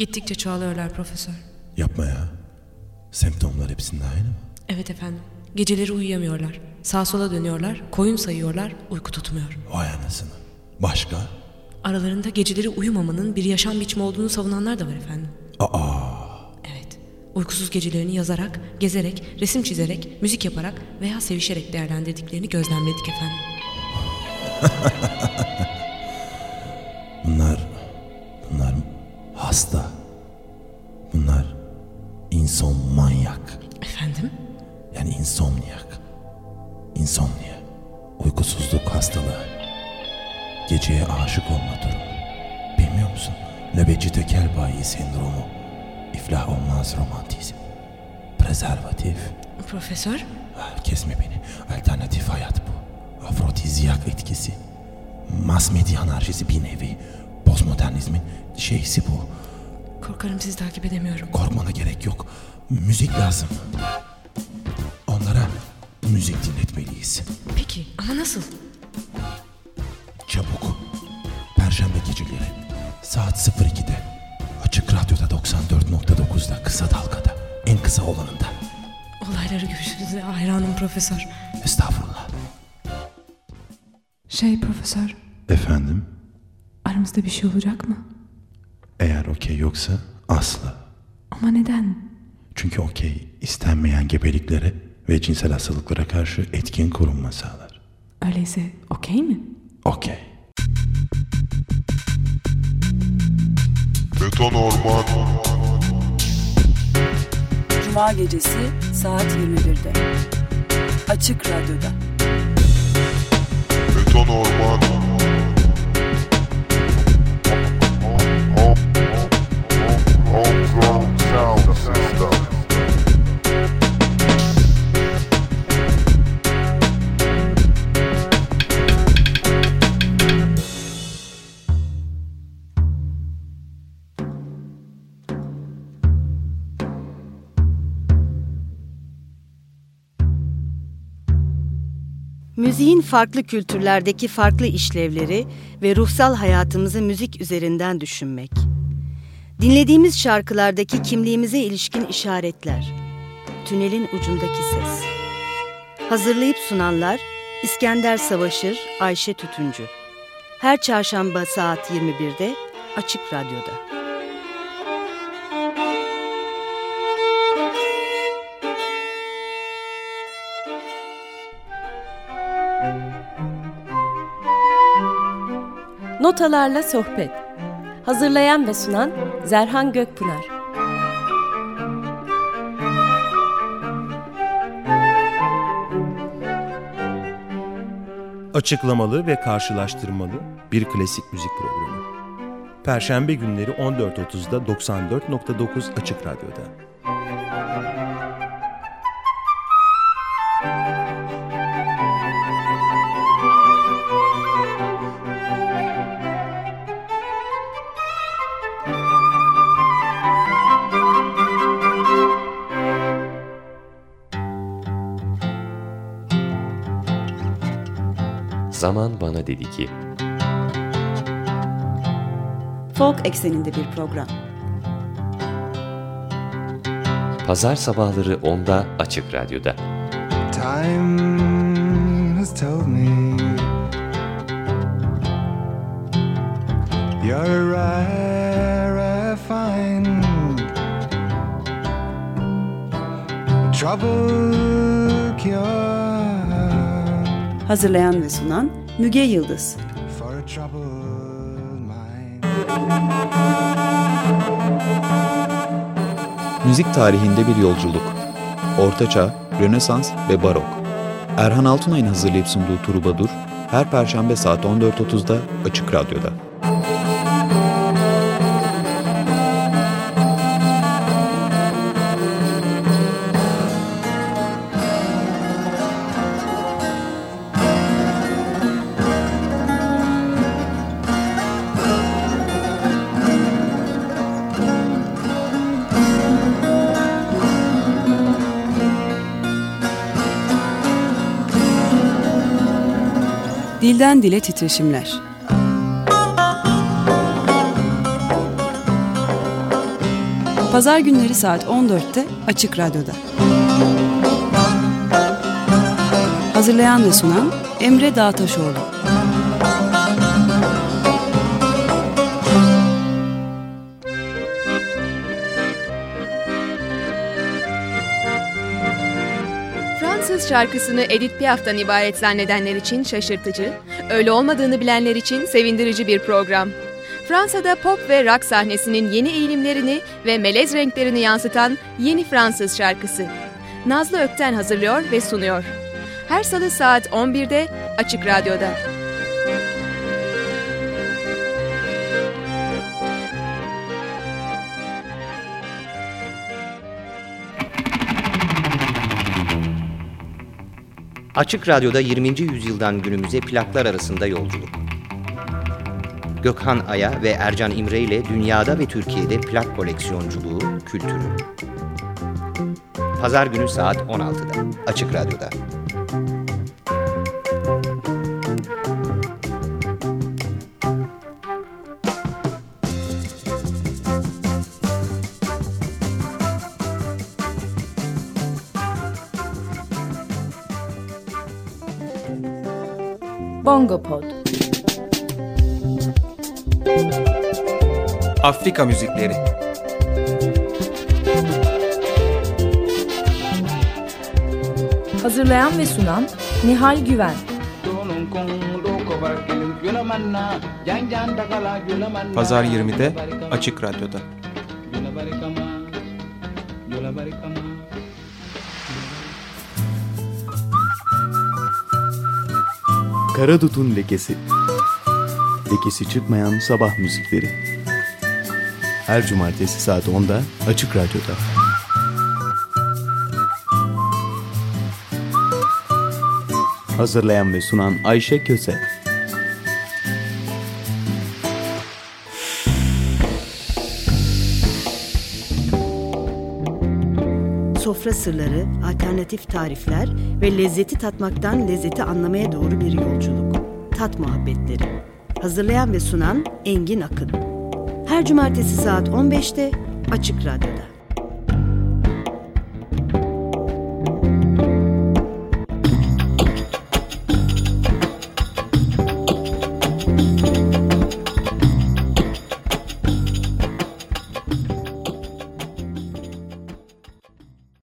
Gittikçe çoğalıyorlar profesör. Yapma ya. Semptomlar hepsinde aynı mı? Evet efendim. Geceleri uyuyamıyorlar. Sağa sola dönüyorlar, koyun sayıyorlar, uyku tutmuyor. Vay anasını. Başka? Aralarında geceleri uyumamanın bir yaşam biçimi olduğunu savunanlar da var efendim. Aa, Evet. Uykusuz gecelerini yazarak, gezerek, resim çizerek, müzik yaparak veya sevişerek değerlendirdiklerini gözlemledik efendim. insomniyak. İnsomnia. Uykusuzluk hastalığı. Geceye aşık olma durumu. Bilmiyor musun? Nöbetçi tekel bayi sendromu. İflah olmaz romantizm. Prezervatif. Profesör? Kesme beni. Alternatif hayat bu. Afrodizyak etkisi. Mas medya anarşisi bir nevi. Postmodernizmin şeysi bu. Korkarım sizi takip edemiyorum. Korkmana gerek yok. Müzik lazım. Müzik dinletmeliyiz. Peki ama nasıl? Çabuk. Perşembe geceleri. Saat 02'de. Açık Radyo'da 94.9'da kısa dalgada. En kısa olanında. Olayları görüşünüze hayranım profesör. Estağfurullah. Şey profesör, Efendim? aramızda bir şey olacak mı? Eğer okey yoksa asla. Ama neden? Çünkü okey istenmeyen gebeliklere ve cinsel hastalıklara karşı etkin korunma sağlar. Öyleyse okey mi? Okey. Beton Orman Cuma gecesi saat 21'de. Açık Radyo'da. Beton Orman Müziğin farklı kültürlerdeki farklı işlevleri ve ruhsal hayatımızı müzik üzerinden düşünmek. Dinlediğimiz şarkılardaki kimliğimize ilişkin işaretler. Tünelin ucundaki ses. Hazırlayıp sunanlar İskender Savaşır, Ayşe Tütüncü. Her çarşamba saat 21'de Açık Radyo'da. Notalarla Sohbet Hazırlayan ve sunan Zerhan Gökpınar Açıklamalı ve karşılaştırmalı bir klasik müzik programı. Perşembe günleri 14.30'da 94.9 Açık Radyo'da. Zaman bana dedi ki, Folk ekseninde bir program. pazar sabahları 10'da Açık Radyo'da. Time has told me you're a rare find. Trouble cure Hazırlayan ve sunan Müge Yıldız. for a. Müzik tarihinde bir yolculuk. Ortaçağ, Rönesans ve Barok. Erhan Altunay'ın hazırlayıp sunduğu Turubadur, her perşembe saat 14.30'da Açık Radyo'da. Dilden dile titreşimler. Pazar günleri saat 14'te Açık Radyo'da. Hazırlayan ve sunan Emre Dağtaşoğlu. Fransız şarkısını Edith Piaf'tan ibaret zannedenler için şaşırtıcı, öyle olmadığını bilenler için sevindirici bir program. Fransa'da pop ve rock sahnesinin yeni eğilimlerini ve melez renklerini yansıtan yeni Fransız şarkısı. Nazlı Ökten hazırlıyor ve sunuyor. Her salı saat 11'de Açık Radyo'da. Açık Radyo'da 20. yüzyıldan günümüze plaklar arasında yolculuk. Gökhan Aya ve Ercan İmre ile dünyada ve Türkiye'de plak koleksiyonculuğu, kültürü. Pazar günü saat 16'da. Açık Radyo'da. Bongo Pod. Afrika müzikleri. Hazırlayan ve sunan Nihal Güven. Pazar 20'de Açık Radyo'da. Karadut'un lekesi. Lekesi çıkmayan sabah müzikleri. Her cumartesi saat 10'da Açık Radyo'da. Hazırlayan ve sunan Ayşe Köse. Sofra sırları, alternatif tarifler ve lezzeti tatmaktan lezzeti anlamaya doğru bir yolculuk. Tat muhabbetleri. Hazırlayan ve sunan Engin Akın. Her cumartesi saat 15'te Açık Radyo'da.